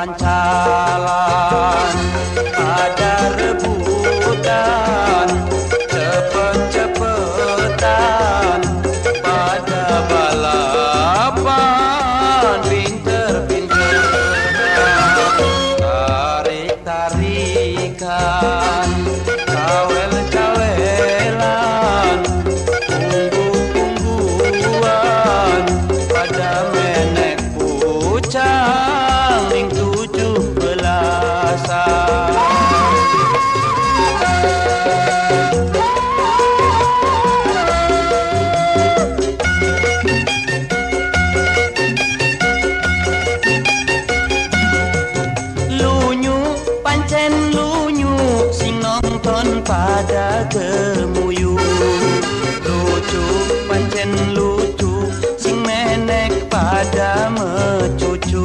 pancalan. Ada rebutan pada gemuyu lucu pancen lucu sing menek pada mecucu.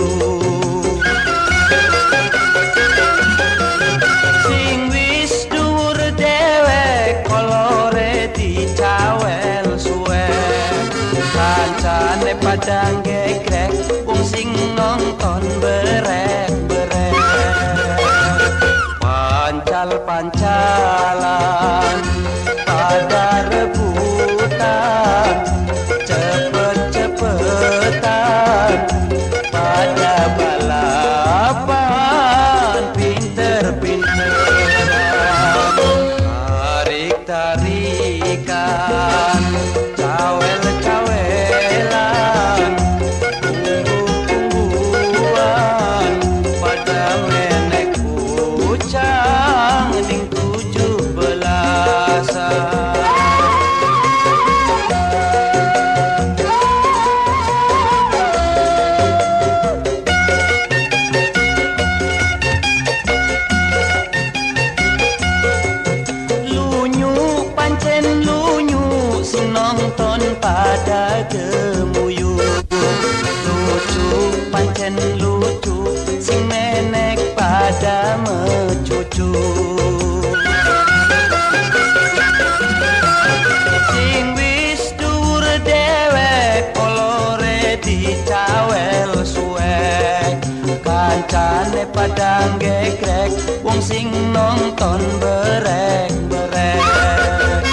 Sing wis dhuwur dewek kolore dicawel suwe kancane padang gegrek wong sing nonton berek mecucu sing wis dhuwur dewek kolore dicawel suwek. Kancane padang gegrek wong sing nonton berek berek.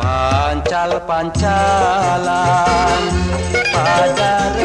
Pancal pancalan pada